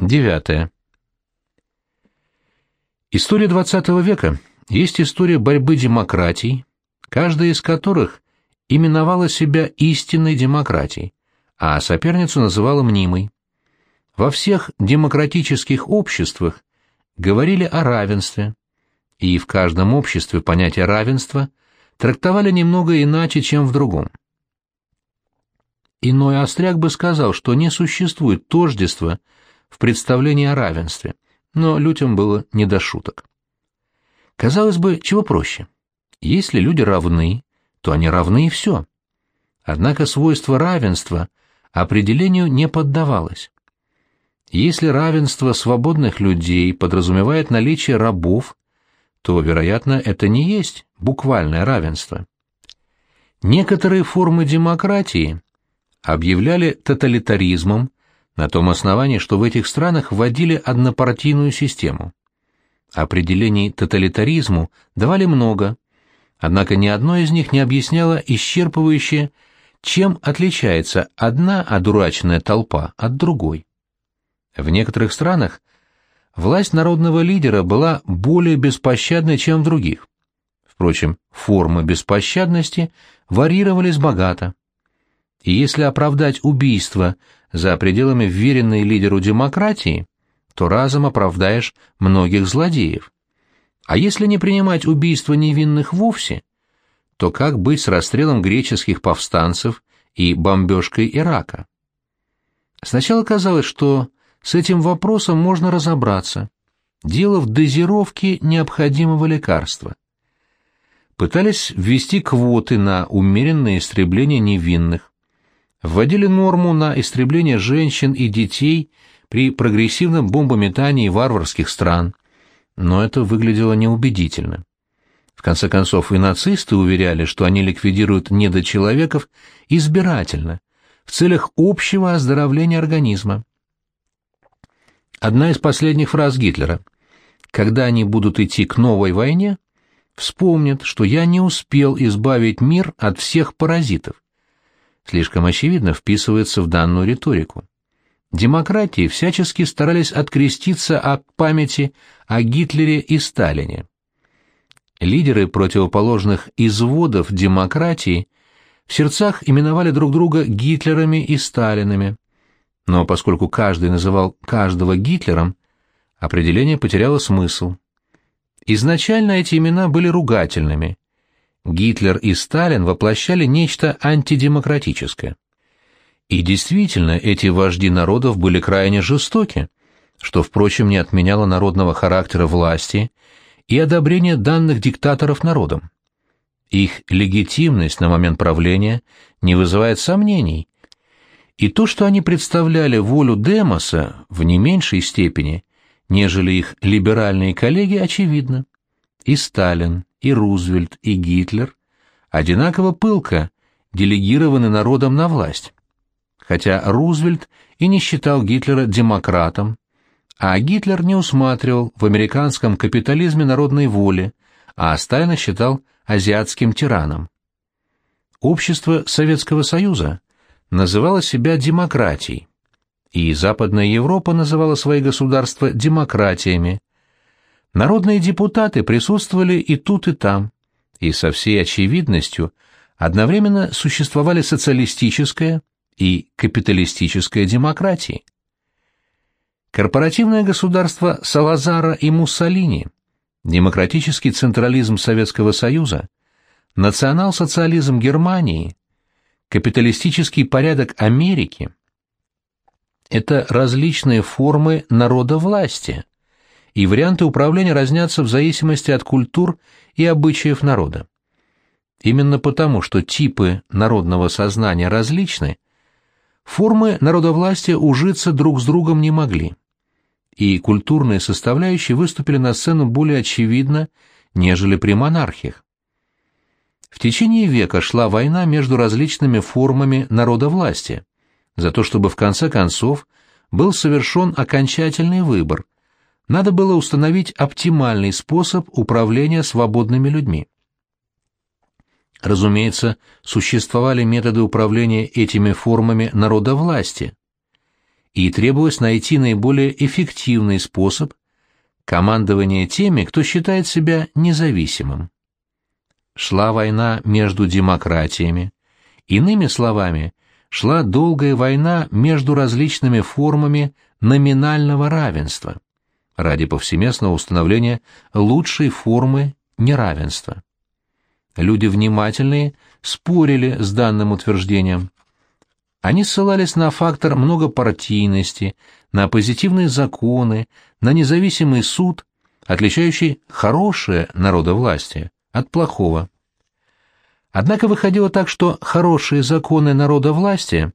Девятое. История XX века есть история борьбы демократий, каждая из которых именовала себя истинной демократией, а соперницу называла мнимой. Во всех демократических обществах говорили о равенстве, и в каждом обществе понятие равенства трактовали немного иначе, чем в другом. Иной остряк бы сказал, что не существует тождества в представлении о равенстве, но людям было не до шуток. Казалось бы, чего проще? Если люди равны, то они равны и все. Однако свойство равенства определению не поддавалось. Если равенство свободных людей подразумевает наличие рабов, то, вероятно, это не есть буквальное равенство. Некоторые формы демократии объявляли тоталитаризмом на том основании, что в этих странах вводили однопартийную систему. Определений тоталитаризму давали много, однако ни одно из них не объясняло исчерпывающе, чем отличается одна одураченная толпа от другой. В некоторых странах власть народного лидера была более беспощадной, чем в других. Впрочем, формы беспощадности варьировались богато. И если оправдать убийство за пределами вверенной лидеру демократии, то разом оправдаешь многих злодеев. А если не принимать убийство невинных вовсе, то как быть с расстрелом греческих повстанцев и бомбежкой Ирака? Сначала казалось, что с этим вопросом можно разобраться. Дело в дозировке необходимого лекарства. Пытались ввести квоты на умеренное истребление невинных. Вводили норму на истребление женщин и детей при прогрессивном бомбометании варварских стран. Но это выглядело неубедительно. В конце концов, и нацисты уверяли, что они ликвидируют недочеловеков избирательно, в целях общего оздоровления организма. Одна из последних фраз Гитлера. «Когда они будут идти к новой войне, вспомнят, что я не успел избавить мир от всех паразитов». Слишком очевидно вписывается в данную риторику. Демократии всячески старались откреститься от памяти о Гитлере и Сталине. Лидеры противоположных изводов демократии в сердцах именовали друг друга Гитлерами и Сталинами, но поскольку каждый называл каждого Гитлером, определение потеряло смысл. Изначально эти имена были ругательными. Гитлер и Сталин воплощали нечто антидемократическое. И действительно, эти вожди народов были крайне жестоки, что, впрочем, не отменяло народного характера власти и одобрения данных диктаторов народом. Их легитимность на момент правления не вызывает сомнений, и то, что они представляли волю Демоса в не меньшей степени, нежели их либеральные коллеги, очевидно. И Сталин, и Рузвельт, и Гитлер одинаково пылко делегированы народом на власть. Хотя Рузвельт и не считал Гитлера демократом, а Гитлер не усматривал в американском капитализме народной воли, а Сталина считал азиатским тираном. Общество Советского Союза называла себя демократией, и Западная Европа называла свои государства демократиями. Народные депутаты присутствовали и тут, и там, и со всей очевидностью одновременно существовали социалистическая и капиталистическая демократии. Корпоративное государство Салазара и Муссолини, демократический централизм Советского Союза, национал-социализм Германии, Капиталистический порядок Америки – это различные формы народа-власти, и варианты управления разнятся в зависимости от культур и обычаев народа. Именно потому, что типы народного сознания различны, формы народовластия ужиться друг с другом не могли, и культурные составляющие выступили на сцену более очевидно, нежели при монархиях. В течение века шла война между различными формами народовластия, за то, чтобы в конце концов был совершен окончательный выбор. Надо было установить оптимальный способ управления свободными людьми. Разумеется, существовали методы управления этими формами народовластия. и требовалось найти наиболее эффективный способ командования теми, кто считает себя независимым. Шла война между демократиями. Иными словами, шла долгая война между различными формами номинального равенства ради повсеместного установления лучшей формы неравенства. Люди внимательные спорили с данным утверждением. Они ссылались на фактор многопартийности, на позитивные законы, на независимый суд, отличающий хорошее народовластие от плохого. Однако выходило так, что хорошие законы народовластия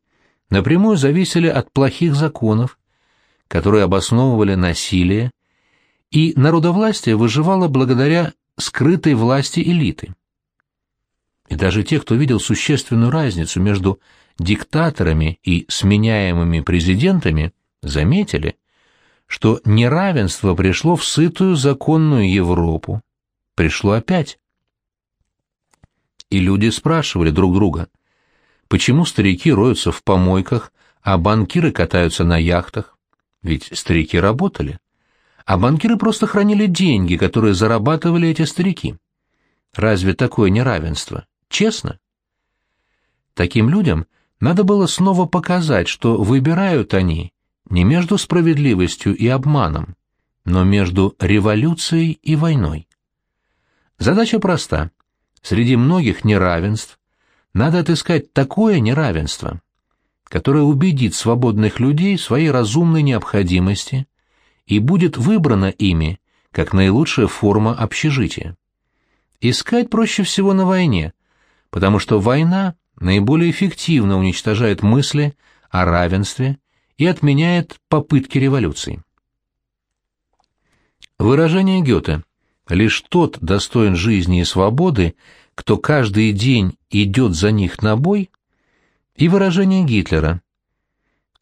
напрямую зависели от плохих законов, которые обосновывали насилие, и народовластие выживало благодаря скрытой власти элиты. И даже те, кто видел существенную разницу между диктаторами и сменяемыми президентами, заметили, что неравенство пришло в сытую законную Европу. Пришло опять. И люди спрашивали друг друга, почему старики роются в помойках, а банкиры катаются на яхтах? Ведь старики работали. А банкиры просто хранили деньги, которые зарабатывали эти старики. Разве такое неравенство? Честно? Таким людям надо было снова показать, что выбирают они не между справедливостью и обманом, но между революцией и войной. Задача проста. Среди многих неравенств надо отыскать такое неравенство, которое убедит свободных людей своей разумной необходимости и будет выбрано ими как наилучшая форма общежития. Искать проще всего на войне, потому что война наиболее эффективно уничтожает мысли о равенстве и отменяет попытки революции. Выражение Гёте «Лишь тот достоин жизни и свободы, кто каждый день идет за них на бой» и выражение Гитлера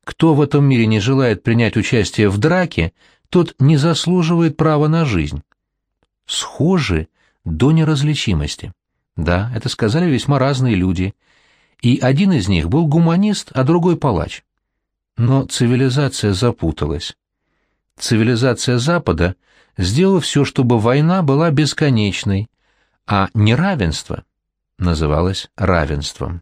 «Кто в этом мире не желает принять участие в драке, тот не заслуживает права на жизнь». Схожи до неразличимости. Да, это сказали весьма разные люди, и один из них был гуманист, а другой палач. Но цивилизация запуталась. Цивилизация Запада сделала все, чтобы война была бесконечной, а неравенство называлось равенством.